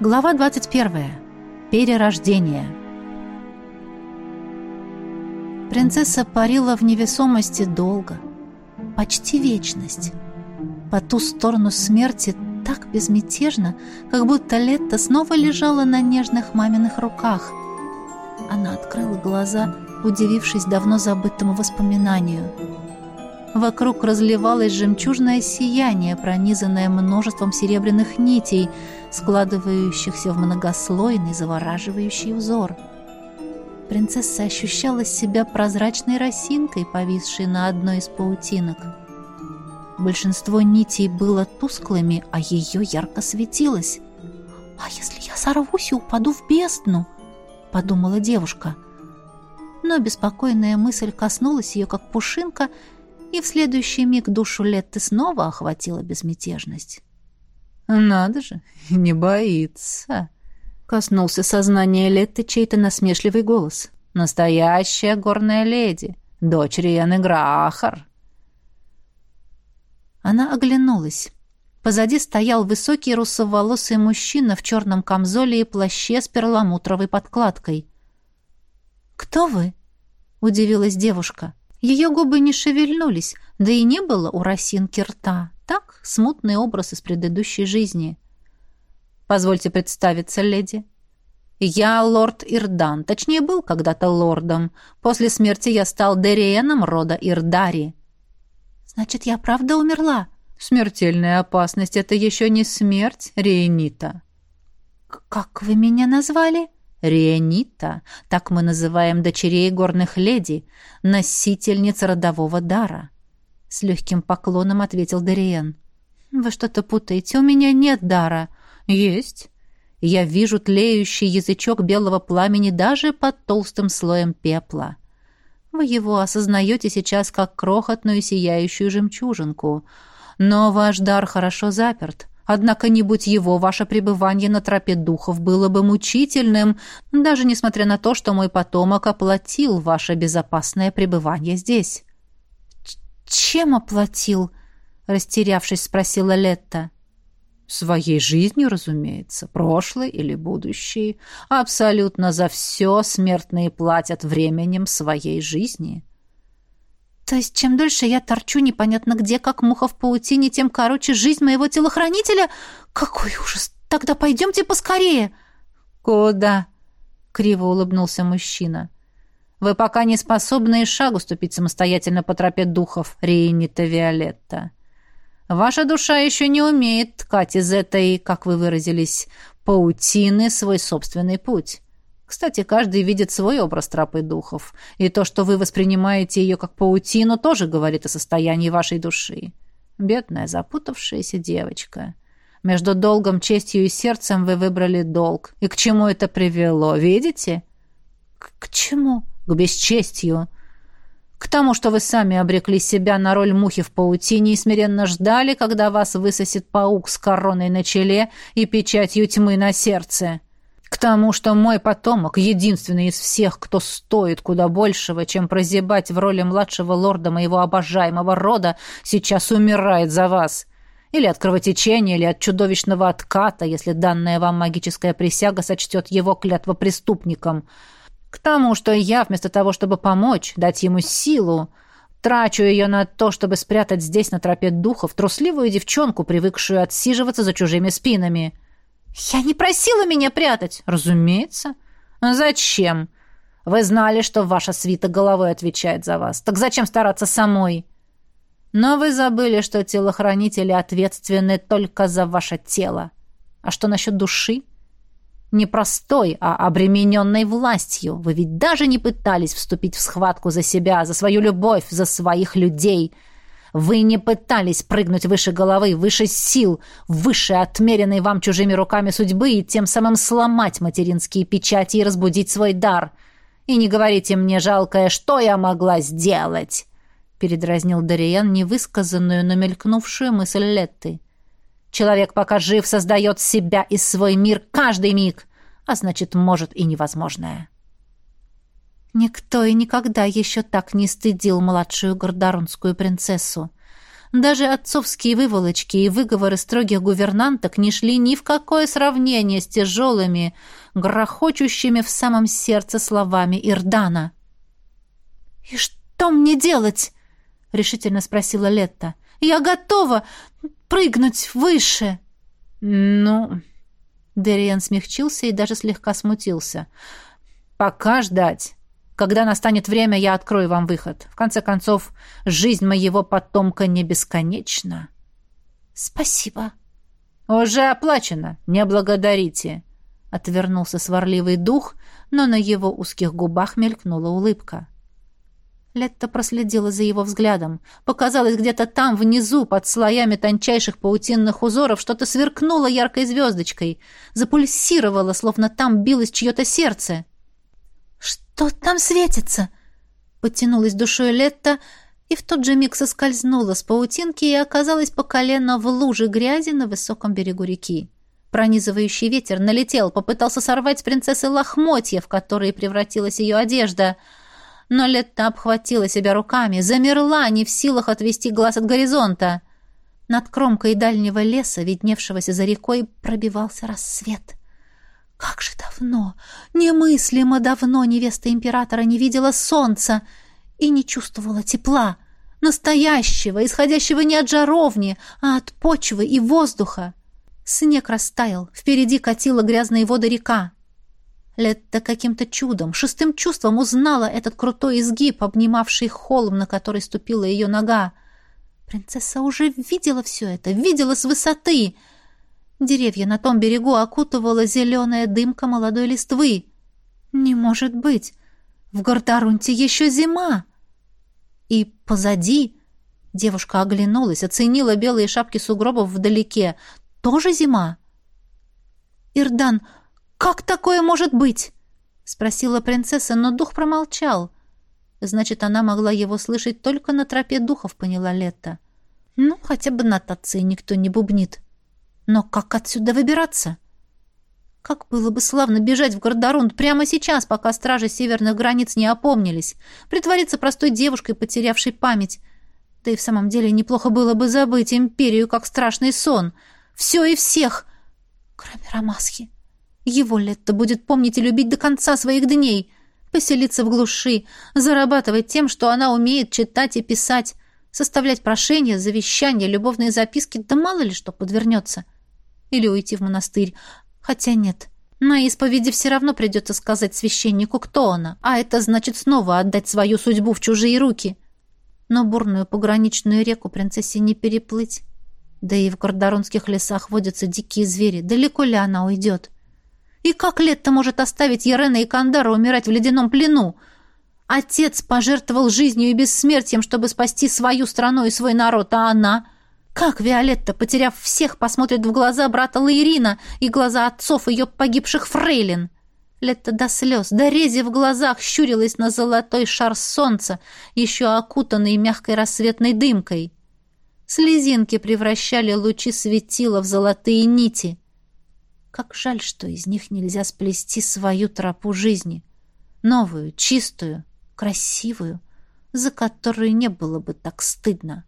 Глава 21. Перерождение. Принцесса парила в невесомости долго, почти вечность. По ту сторону смерти так безмятежно, как будто Летта снова лежала на нежных маминых руках. Она открыла глаза, удивившись давно забытому воспоминанию — Вокруг разливалось жемчужное сияние, пронизанное множеством серебряных нитей, складывающихся в многослойный завораживающий узор. Принцесса ощущала себя прозрачной росинкой, повисшей на одной из паутинок. Большинство нитей было тусклыми, а ее ярко светилось. «А если я сорвусь и упаду в бездну?» — подумала девушка. Но беспокойная мысль коснулась ее, как пушинка — и в следующий миг душу Летты снова охватила безмятежность. «Надо же, не боится!» — коснулся сознания Летты чей-то насмешливый голос. «Настоящая горная леди, дочь Рианы Грахар!» Она оглянулась. Позади стоял высокий русоволосый мужчина в черном камзоле и плаще с перламутровой подкладкой. «Кто вы?» — удивилась девушка. Ее губы не шевельнулись, да и не было у Росинки рта. Так, смутный образ из предыдущей жизни. «Позвольте представиться, леди. Я лорд Ирдан, точнее, был когда-то лордом. После смерти я стал Дериеном рода Ирдари». «Значит, я правда умерла?» «Смертельная опасность — это еще не смерть, Рейнита». «Как вы меня назвали?» Рианита, так мы называем дочерей горных леди, носительниц родового дара. С легким поклоном ответил Дариен. «Вы что-то путаете, у меня нет дара». «Есть. Я вижу тлеющий язычок белого пламени даже под толстым слоем пепла. Вы его осознаете сейчас как крохотную сияющую жемчужинку. Но ваш дар хорошо заперт. Однако не будь его, ваше пребывание на тропе духов было бы мучительным, даже несмотря на то, что мой потомок оплатил ваше безопасное пребывание здесь». «Чем оплатил?» — растерявшись, спросила Летта. «Своей жизнью, разумеется, прошлой или будущей. Абсолютно за все смертные платят временем своей жизни». То есть чем дольше я торчу непонятно где, как муха в паутине, тем короче жизнь моего телохранителя? Какой ужас! Тогда пойдемте поскорее!» «Куда?» — криво улыбнулся мужчина. «Вы пока не способны и шагу ступить самостоятельно по тропе духов, Рейнита Виолетта. Ваша душа еще не умеет ткать из этой, как вы выразились, паутины свой собственный путь. Кстати, каждый видит свой образ тропы духов, и то, что вы воспринимаете ее как паутину, тоже говорит о состоянии вашей души. Бедная, запутавшаяся девочка. Между долгом, честью и сердцем вы выбрали долг. И к чему это привело, видите? К, к чему? К бесчестью. К тому, что вы сами обрекли себя на роль мухи в паутине и смиренно ждали, когда вас высосет паук с короной на челе и печатью тьмы на сердце. К тому, что мой потомок, единственный из всех, кто стоит куда большего, чем прозябать в роли младшего лорда моего обожаемого рода, сейчас умирает за вас. Или от кровотечения, или от чудовищного отката, если данная вам магическая присяга сочтет его клятва преступником. К тому, что я, вместо того, чтобы помочь, дать ему силу, трачу ее на то, чтобы спрятать здесь, на тропе духов, трусливую девчонку, привыкшую отсиживаться за чужими спинами». «Я не просила меня прятать!» «Разумеется. Зачем? Вы знали, что ваша свита головой отвечает за вас. Так зачем стараться самой?» «Но вы забыли, что телохранители ответственны только за ваше тело. А что насчет души?» Не простой, а обремененной властью. Вы ведь даже не пытались вступить в схватку за себя, за свою любовь, за своих людей. Вы не пытались прыгнуть выше головы, выше сил, выше отмеренной вам чужими руками судьбы и тем самым сломать материнские печати и разбудить свой дар. И не говорите мне, жалкое, что я могла сделать?» Передразнил Дариан невысказанную, но мелькнувшую мысль Летты. «Человек, пока жив, создает себя и свой мир каждый миг, а значит, может и невозможное». Никто и никогда еще так не стыдил младшую гордоронскую принцессу. Даже отцовские выволочки и выговоры строгих гувернанток не шли ни в какое сравнение с тяжелыми, грохочущими в самом сердце словами Ирдана. «И что мне делать?» — решительно спросила Летта. «Я готова прыгнуть выше!» «Ну...» Дериан смягчился и даже слегка смутился. «Пока ждать. Когда настанет время, я открою вам выход. В конце концов, жизнь моего потомка не бесконечна». «Спасибо». «Уже оплачено. Не благодарите». Отвернулся сварливый дух, но на его узких губах мелькнула улыбка. Летта проследила за его взглядом. Показалось, где-то там, внизу, под слоями тончайших паутинных узоров, что-то сверкнуло яркой звездочкой. Запульсировало, словно там билось чье-то сердце. «Что там светится?» Подтянулась душой Летта и в тот же миг соскользнула с паутинки и оказалась по колено в луже грязи на высоком берегу реки. Пронизывающий ветер налетел, попытался сорвать с принцессы лохмотья, в которые превратилась ее одежда — но Летта обхватила себя руками, замерла, не в силах отвести глаз от горизонта. Над кромкой дальнего леса, видневшегося за рекой, пробивался рассвет. Как же давно, немыслимо давно невеста императора не видела солнца и не чувствовала тепла, настоящего, исходящего не от жаровни, а от почвы и воздуха. Снег растаял, впереди катила грязные воды река. Летта каким-то чудом, шестым чувством узнала этот крутой изгиб, обнимавший холм, на который ступила ее нога. Принцесса уже видела все это, видела с высоты. Деревья на том берегу окутывала зеленая дымка молодой листвы. Не может быть! В Гордарунте еще зима! И позади девушка оглянулась, оценила белые шапки сугробов вдалеке. Тоже зима? Ирдан «Как такое может быть?» — спросила принцесса, но дух промолчал. Значит, она могла его слышать только на тропе духов, поняла Летта. Ну, хотя бы нотации никто не бубнит. Но как отсюда выбираться? Как было бы славно бежать в Гордорунд прямо сейчас, пока стражи северных границ не опомнились, притвориться простой девушкой, потерявшей память. Да и в самом деле неплохо было бы забыть империю, как страшный сон. Все и всех, кроме Рамасхи. Его Летта будет помнить и любить до конца своих дней. Поселиться в глуши, зарабатывать тем, что она умеет читать и писать, составлять прошения, завещания, любовные записки, да мало ли что подвернется. Или уйти в монастырь. Хотя нет, на исповеди все равно придется сказать священнику, кто она, а это значит снова отдать свою судьбу в чужие руки. Но бурную пограничную реку принцессе не переплыть. Да и в гордоронских лесах водятся дикие звери. Далеко ли она уйдет? — и как Летта может оставить Ярена и Кандара умирать в ледяном плену? Отец пожертвовал жизнью и бессмертием, чтобы спасти свою страну и свой народ, а она... Как Виолетта, потеряв всех, посмотрит в глаза брата Лаирина и глаза отцов ее погибших фрейлин? Летта до слез, до рези в глазах щурилась на золотой шар солнца, еще окутанный мягкой рассветной дымкой. Слезинки превращали лучи светила в золотые нити. Как жаль, что из них нельзя сплести свою тропу жизни. Новую, чистую, красивую, за которую не было бы так стыдно.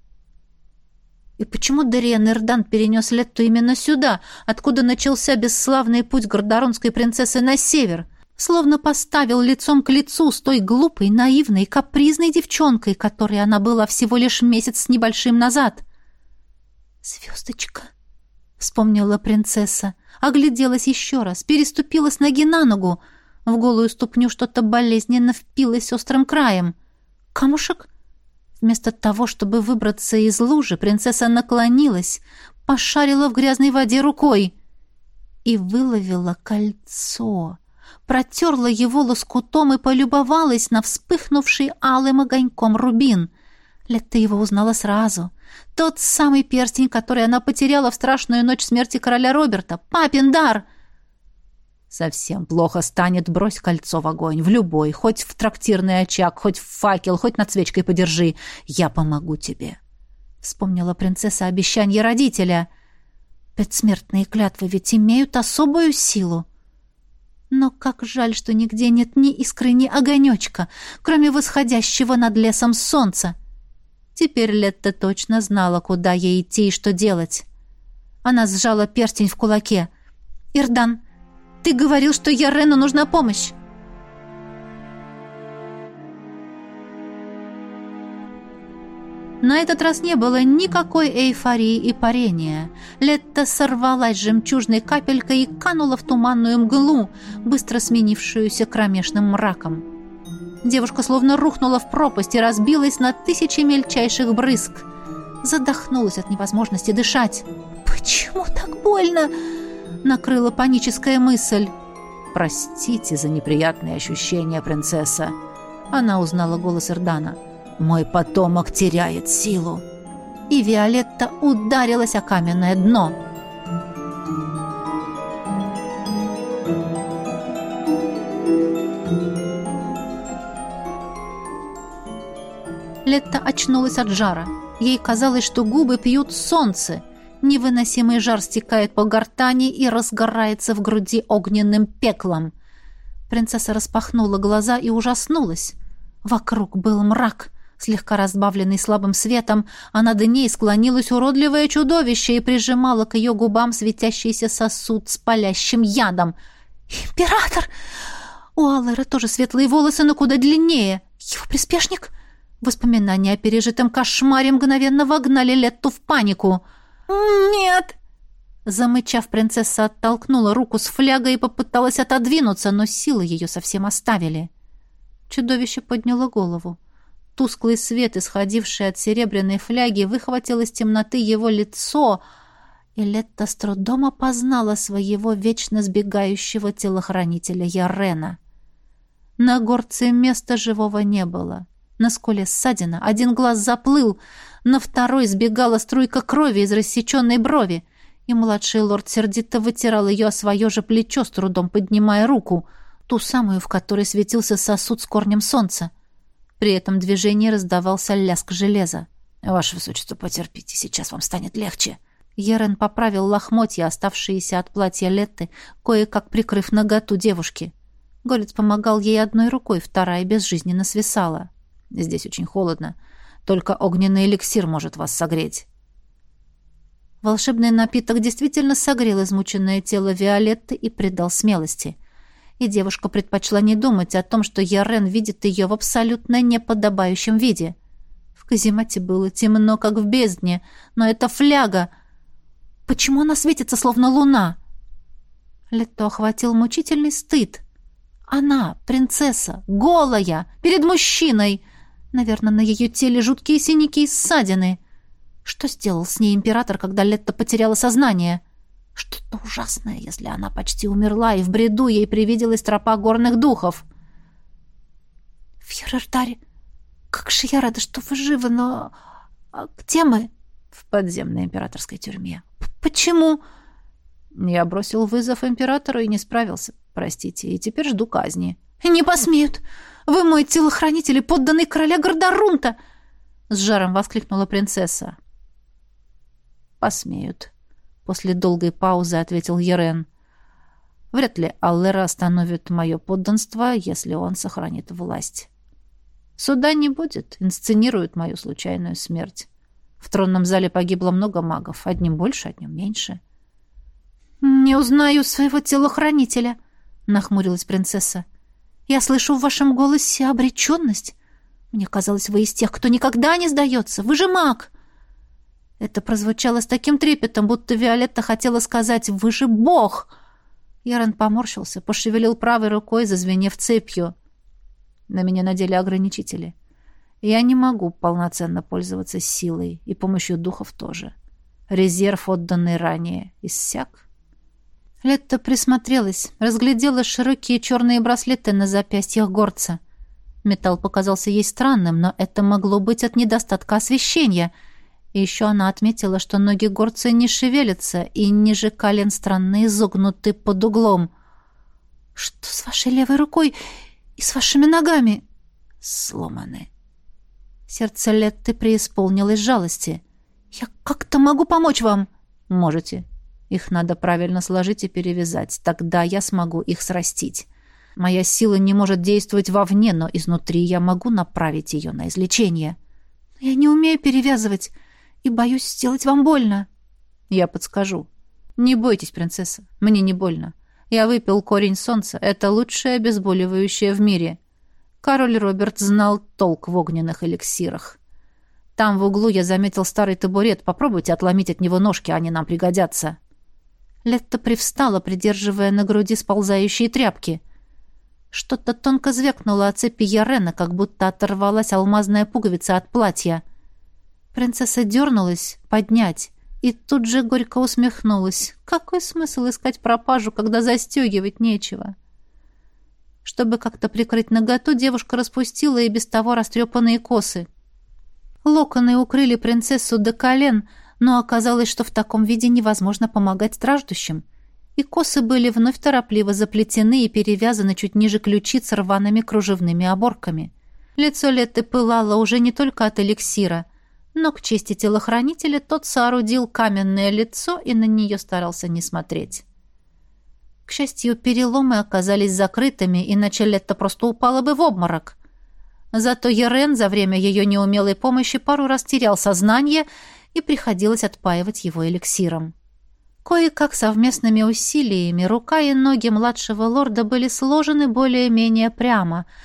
И почему Дариан Эрдан перенес Летту именно сюда, откуда начался бесславный путь гордоронской принцессы на север, словно поставил лицом к лицу с той глупой, наивной, капризной девчонкой, которой она была всего лишь месяц с небольшим назад? «Звездочка», — вспомнила принцесса, огляделась еще раз, переступила с ноги на ногу. В голую ступню что-то болезненно впилось острым краем. Камушек? Вместо того, чтобы выбраться из лужи, принцесса наклонилась, пошарила в грязной воде рукой и выловила кольцо. Протерла его лоскутом и полюбовалась на вспыхнувший алым огоньком рубин. Летта его узнала сразу. Тот самый перстень, который она потеряла в страшную ночь смерти короля Роберта. Папин дар! Совсем плохо станет, брось кольцо в огонь, в любой, хоть в трактирный очаг, хоть в факел, хоть над свечкой подержи. Я помогу тебе. Вспомнила принцесса обещание родителя. Предсмертные клятвы ведь имеют особую силу. Но как жаль, что нигде нет ни искры, ни огонечка, кроме восходящего над лесом солнца. Теперь Летта точно знала, куда ей идти и что делать. Она сжала перстень в кулаке. «Ирдан, ты говорил, что Ярену нужна помощь!» На этот раз не было никакой эйфории и парения. Летта сорвалась жемчужной капелькой и канула в туманную мглу, быстро сменившуюся кромешным мраком. Девушка словно рухнула в пропасть и разбилась на тысячи мельчайших брызг. Задохнулась от невозможности дышать. «Почему так больно?» — накрыла паническая мысль. «Простите за неприятные ощущения, принцесса». Она узнала голос Ирдана. Мой потомок теряет силу. И Виолетта ударилась о каменное дно. Летта очнулась от жара. Ей казалось, что губы пьют солнце. Невыносимый жар стекает по гортани и разгорается в груди огненным пеклом. Принцесса распахнула глаза и ужаснулась. Вокруг был мрак слегка разбавленный слабым светом, а над ней склонилось уродливое чудовище и прижимало к ее губам светящийся сосуд с палящим ядом. «Император!» У Аллера тоже светлые волосы, но куда длиннее. Его приспешник? Воспоминания о пережитом кошмаре мгновенно вогнали Летту в панику. «Нет!» Замычав, принцесса оттолкнула руку с флягой и попыталась отодвинуться, но силы ее совсем оставили. Чудовище подняло голову. Тусклый свет, исходивший от серебряной фляги, выхватил из темноты его лицо, и Летта с трудом опознала своего вечно сбегающего телохранителя Ярена. На горце места живого не было. На скуле ссадина, один глаз заплыл, на второй сбегала струйка крови из рассеченной брови, и младший лорд сердито вытирал ее о свое же плечо, с трудом поднимая руку, ту самую, в которой светился сосуд с корнем солнца. При этом движении раздавался лязг железа. «Ваше высочество, потерпите, сейчас вам станет легче». Ерен поправил лохмотья, оставшиеся от платья Летты, кое-как прикрыв наготу девушки. Голец помогал ей одной рукой, вторая безжизненно свисала. «Здесь очень холодно. Только огненный эликсир может вас согреть». Волшебный напиток действительно согрел измученное тело Виолетты и придал смелости — и девушка предпочла не думать о том, что Ярен видит ее в абсолютно неподобающем виде. В каземате было темно, как в бездне, но это фляга. Почему она светится, словно луна? Лето охватил мучительный стыд. Она, принцесса, голая, перед мужчиной. Наверное, на ее теле жуткие синяки и ссадины. Что сделал с ней император, когда Летта потеряла сознание? — что-то ужасное, если она почти умерла, и в бреду ей привиделась тропа горных духов. «Фьерертаре, как же я рада, что вы живы, но... А где мы?» «В подземной императорской тюрьме». «Почему?» «Я бросил вызов императору и не справился, простите, и теперь жду казни». «Не посмеют! Вы мой телохранитель и подданный короля Гордорунта!» С жаром воскликнула принцесса. «Посмеют», После долгой паузы ответил Ерен. Вряд ли Аллера остановит мое подданство, если он сохранит власть. Суда не будет, инсценируют мою случайную смерть. В тронном зале погибло много магов, одним больше, одним меньше. «Не узнаю своего телохранителя», — нахмурилась принцесса. «Я слышу в вашем голосе обреченность. Мне казалось, вы из тех, кто никогда не сдается. Вы же маг!» Это прозвучало с таким трепетом, будто Виолетта хотела сказать «Вы же бог!» Ярон поморщился, пошевелил правой рукой, зазвенев цепью. На меня надели ограничители. Я не могу полноценно пользоваться силой, и помощью духов тоже. Резерв, отданный ранее, иссяк. Летта присмотрелась, разглядела широкие черные браслеты на запястьях горца. Металл показался ей странным, но это могло быть от недостатка освещения — и еще она отметила, что ноги горца не шевелятся, и ниже колен странно изогнуты под углом. «Что с вашей левой рукой и с вашими ногами?» «Сломаны». Сердце Летты преисполнилось жалости. «Я как-то могу помочь вам?» «Можете. Их надо правильно сложить и перевязать. Тогда я смогу их срастить. Моя сила не может действовать вовне, но изнутри я могу направить ее на излечение». Я не умею перевязывать и боюсь сделать вам больно. Я подскажу. Не бойтесь, принцесса, мне не больно. Я выпил корень солнца. Это лучшее обезболивающее в мире. Король Роберт знал толк в огненных эликсирах. Там в углу я заметил старый табурет. Попробуйте отломить от него ножки, они нам пригодятся. Летта привстала, придерживая на груди сползающие тряпки. Что-то тонко звякнуло о цепи Ярена, как будто оторвалась алмазная пуговица от платья. Принцесса дернулась поднять и тут же горько усмехнулась. Какой смысл искать пропажу, когда застегивать нечего? Чтобы как-то прикрыть наготу, девушка распустила и без того растрепанные косы. Локоны укрыли принцессу до колен, но оказалось, что в таком виде невозможно помогать страждущим. И косы были вновь торопливо заплетены и перевязаны чуть ниже ключиц рваными кружевными оборками. Лицо Летты пылало уже не только от эликсира — но к чести телохранителя тот соорудил каменное лицо и на нее старался не смотреть. К счастью, переломы оказались закрытыми, иначе Летта просто упала бы в обморок. Зато Ерен за время ее неумелой помощи пару раз терял сознание и приходилось отпаивать его эликсиром. Кое-как совместными усилиями рука и ноги младшего лорда были сложены более-менее прямо —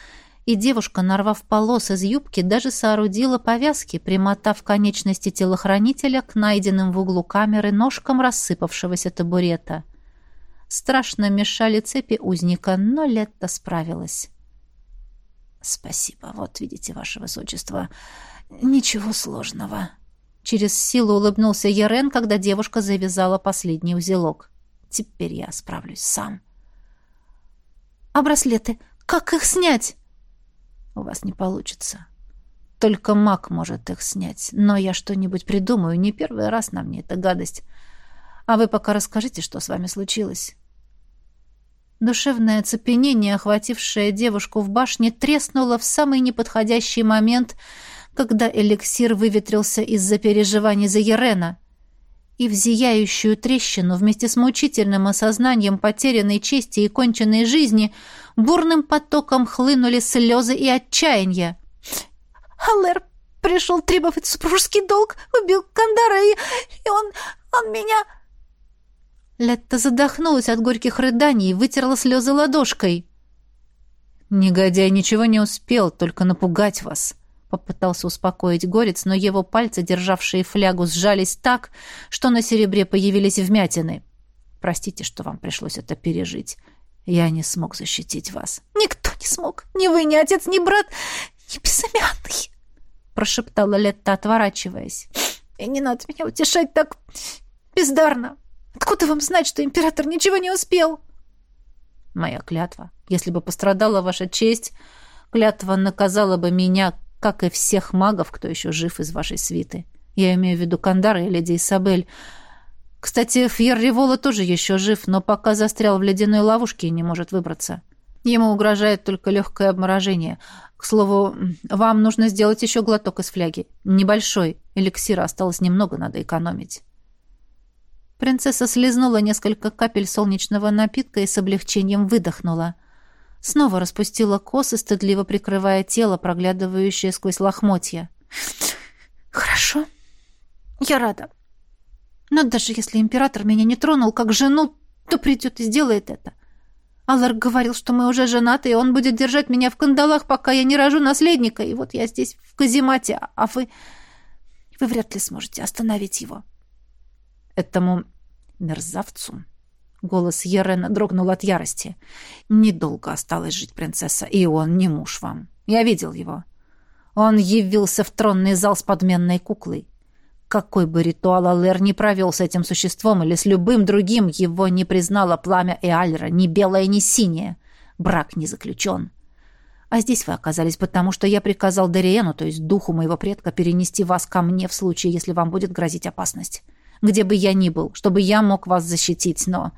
и девушка, нарвав полос из юбки, даже соорудила повязки, примотав конечности телохранителя к найденным в углу камеры ножкам рассыпавшегося табурета. Страшно мешали цепи узника, но Летта справилась. «Спасибо, вот видите, ваше высочество. Ничего сложного». Через силу улыбнулся Ярен, когда девушка завязала последний узелок. «Теперь я справлюсь сам». «А браслеты? Как их снять?» у вас не получится. Только маг может их снять. Но я что-нибудь придумаю. Не первый раз на мне эта гадость. А вы пока расскажите, что с вами случилось». Душевное оцепенение, охватившее девушку в башне, треснуло в самый неподходящий момент, когда эликсир выветрился из-за переживаний за Ерена. И в зияющую трещину вместе с мучительным осознанием потерянной чести и конченной жизни – бурным потоком хлынули слезы и отчаяние. «Аллер пришел требовать супружеский долг, убил Кандара, и, и он... он меня...» Летта задохнулась от горьких рыданий и вытерла слезы ладошкой. «Негодяй ничего не успел, только напугать вас», — попытался успокоить горец, но его пальцы, державшие флягу, сжались так, что на серебре появились вмятины. «Простите, что вам пришлось это пережить. Я не смог защитить вас. Никто не смог. Ни вы, ни отец, ни брат, ни безымянный. Прошептала Летта, отворачиваясь. И не надо меня утешать так бездарно. Откуда вам знать, что император ничего не успел? Моя клятва. Если бы пострадала ваша честь, клятва наказала бы меня, как и всех магов, кто еще жив из вашей свиты. Я имею в виду Кандара и леди Исабель. Кстати, Фьер Револа тоже еще жив, но пока застрял в ледяной ловушке и не может выбраться. Ему угрожает только легкое обморожение. К слову, вам нужно сделать еще глоток из фляги. Небольшой. Эликсира осталось немного, надо экономить. Принцесса слезнула несколько капель солнечного напитка и с облегчением выдохнула. Снова распустила косы, стыдливо прикрывая тело, проглядывающее сквозь лохмотья. «Хорошо. Я рада. Но даже если император меня не тронул как жену, то придет и сделает это. Аллар говорил, что мы уже женаты, и он будет держать меня в кандалах, пока я не рожу наследника. И вот я здесь, в каземате, а вы... Вы вряд ли сможете остановить его. Этому мерзавцу... Голос Ерена дрогнул от ярости. «Недолго осталось жить принцесса, и он не муж вам. Я видел его. Он явился в тронный зал с подменной куклой. Какой бы ритуал Алэр не провел с этим существом или с любым другим, его не признало пламя Эальра, ни белое, ни синее. Брак не заключен. А здесь вы оказались потому, что я приказал Дариену, то есть духу моего предка, перенести вас ко мне в случае, если вам будет грозить опасность. Где бы я ни был, чтобы я мог вас защитить, но...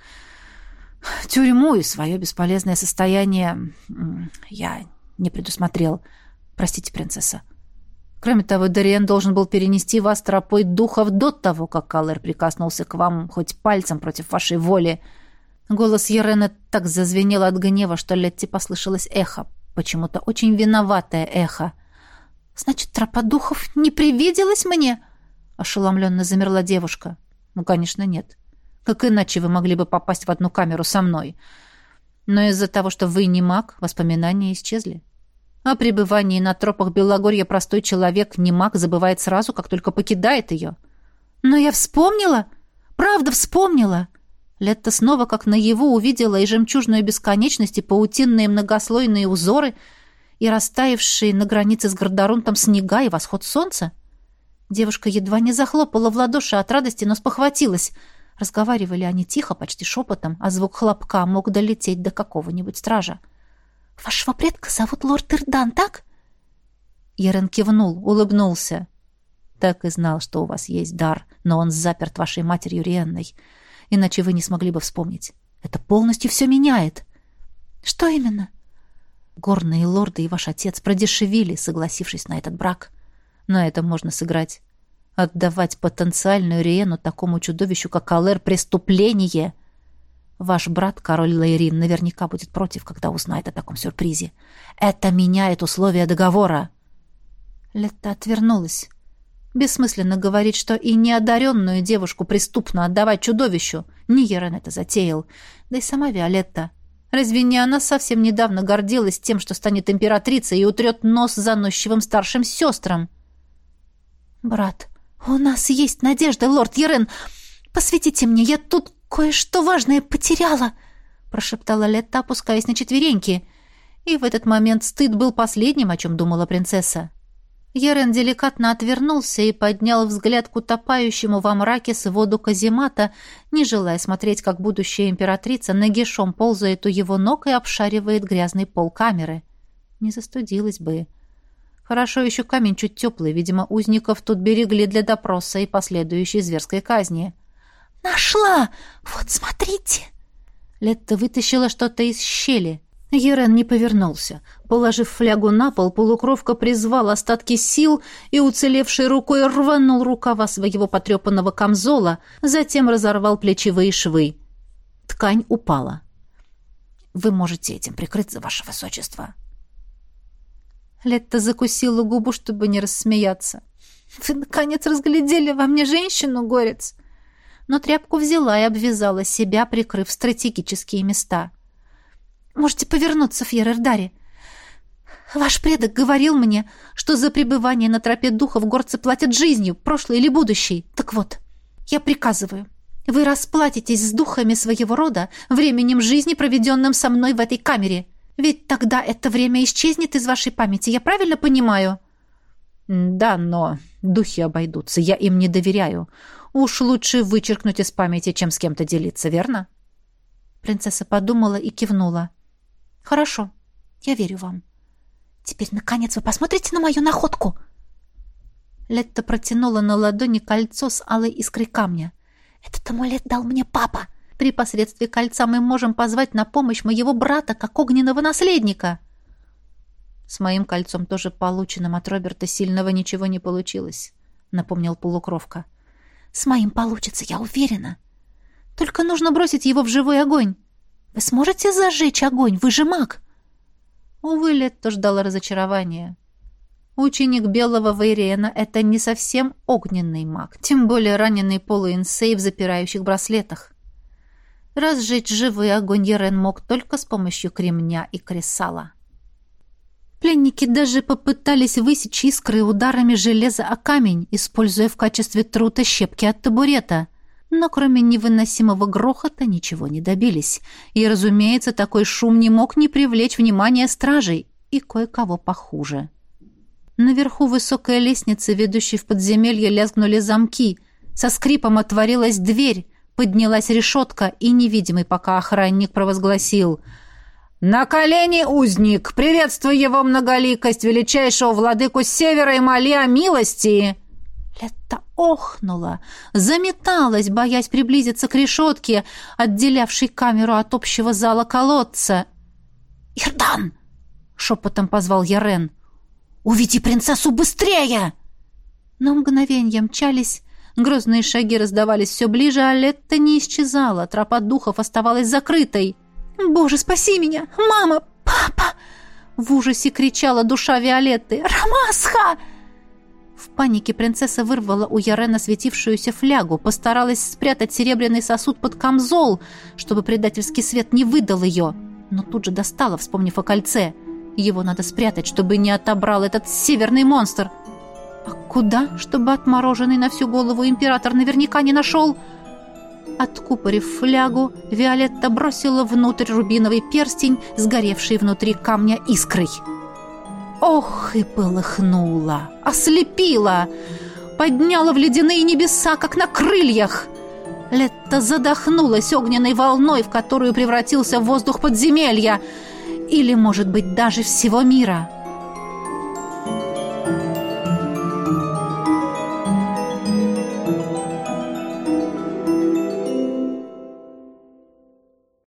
Тюрьму и свое бесполезное состояние я не предусмотрел. Простите, принцесса. Кроме того, Дариен должен был перенести вас тропой духов до того, как Каллер прикоснулся к вам хоть пальцем против вашей воли. Голос Ерена так зазвенел от гнева, что Летти послышалось эхо, почему-то очень виноватое эхо. «Значит, тропа духов не привиделась мне?» — ошеломленно замерла девушка. «Ну, конечно, нет. Как иначе вы могли бы попасть в одну камеру со мной? Но из-за того, что вы не маг, воспоминания исчезли. О пребывании на тропах Белогорья простой человек, не маг, забывает сразу, как только покидает ее. «Но я вспомнила! Правда вспомнила!» Летта снова как наяву увидела и жемчужную бесконечность, и паутинные многослойные узоры, и растаявшие на границе с Гордорунтом снега и восход солнца. Девушка едва не захлопала в ладоши от радости, но спохватилась. Разговаривали они тихо, почти шепотом, а звук хлопка мог долететь до какого-нибудь стража. «Вашего предка зовут лорд Ирдан, так?» Ерен кивнул, улыбнулся. «Так и знал, что у вас есть дар, но он заперт вашей матерью Риенной. Иначе вы не смогли бы вспомнить. Это полностью все меняет». «Что именно?» «Горные лорды и ваш отец продешевили, согласившись на этот брак. На этом можно сыграть. Отдавать потенциальную Риену такому чудовищу, как Алэр, преступление — Ваш брат, король Лейрин, наверняка будет против, когда узнает о таком сюрпризе. Это меняет условия договора. Летта отвернулась. Бессмысленно говорить, что и неодаренную девушку преступно отдавать чудовищу. Не Ерен это затеял. Да и сама Виолетта. Разве не она совсем недавно гордилась тем, что станет императрицей и утрет нос заносчивым старшим сестрам? «Брат, у нас есть надежда, лорд Ерен. Посветите мне, я тут «Кое-что важное потеряла!» — прошептала Летта, опускаясь на четвереньки. И в этот момент стыд был последним, о чем думала принцесса. Ерен деликатно отвернулся и поднял взгляд к утопающему во мраке с воду каземата, не желая смотреть, как будущая императрица нагишом ползает у его ног и обшаривает грязный пол камеры. Не застудилась бы. Хорошо еще камень чуть теплый, видимо, узников тут берегли для допроса и последующей зверской казни. — «Нашла! Вот смотрите!» Летта вытащила что-то из щели. Ерен не повернулся. Положив флягу на пол, полукровка призвал остатки сил и, уцелевшей рукой, рванул рукава своего потрепанного камзола, затем разорвал плечевые швы. Ткань упала. «Вы можете этим прикрыться, ваше высочество». Летта закусила губу, чтобы не рассмеяться. «Вы, наконец, разглядели во мне женщину, горец!» но тряпку взяла и обвязала себя, прикрыв стратегические места. «Можете повернуться, Фьерердари. Ваш предок говорил мне, что за пребывание на тропе духов горцы платят жизнью, прошлой или будущей. Так вот, я приказываю, вы расплатитесь с духами своего рода временем жизни, проведенным со мной в этой камере. Ведь тогда это время исчезнет из вашей памяти, я правильно понимаю?» «Да, но духи обойдутся, я им не доверяю. Уж лучше вычеркнуть из памяти, чем с кем-то делиться, верно? Принцесса подумала и кивнула. Хорошо, я верю вам. Теперь, наконец, вы посмотрите на мою находку. Летта протянула на ладони кольцо с алой искрой камня. Этот амулет дал мне папа. При посредстве кольца мы можем позвать на помощь моего брата, как огненного наследника. С моим кольцом, тоже полученным от Роберта, сильного ничего не получилось, напомнил полукровка. — с моим получится, я уверена. Только нужно бросить его в живой огонь. Вы сможете зажечь огонь? Вы же маг. Увы, Летто ждала разочарования. Ученик белого Вейрена — это не совсем огненный маг, тем более раненый полуинсей в запирающих браслетах. Разжечь живой огонь Ерен мог только с помощью кремня и кресала. Пленники даже попытались высечь искры ударами железа о камень, используя в качестве трута щепки от табурета. Но кроме невыносимого грохота ничего не добились. И, разумеется, такой шум не мог не привлечь внимания стражей и кое-кого похуже. Наверху высокой лестницы, ведущей в подземелье, лязгнули замки. Со скрипом отворилась дверь, поднялась решетка, и невидимый пока охранник провозгласил — «На колени, узник! Приветствуй его многоликость, величайшего владыку севера и моли о милости!» Летта охнула, заметалась, боясь приблизиться к решетке, отделявшей камеру от общего зала колодца. «Ирдан!» — шепотом позвал Ярен. «Уведи принцессу быстрее!» Но мгновенье мчались, грозные шаги раздавались все ближе, а Летта не исчезала, тропа духов оставалась закрытой — «Боже, спаси меня! Мама! Папа!» В ужасе кричала душа Виолетты. «Рамасха!» В панике принцесса вырвала у Ярена светившуюся флягу, постаралась спрятать серебряный сосуд под камзол, чтобы предательский свет не выдал ее, но тут же достала, вспомнив о кольце. Его надо спрятать, чтобы не отобрал этот северный монстр. А куда, чтобы отмороженный на всю голову император наверняка не нашел? Откупорив флягу, Виолетта бросила внутрь рубиновый перстень, сгоревший внутри камня искрой. Ох, и полыхнула, ослепила, подняла в ледяные небеса, как на крыльях. Летта задохнулась огненной волной, в которую превратился воздух подземелья, или, может быть, даже всего мира.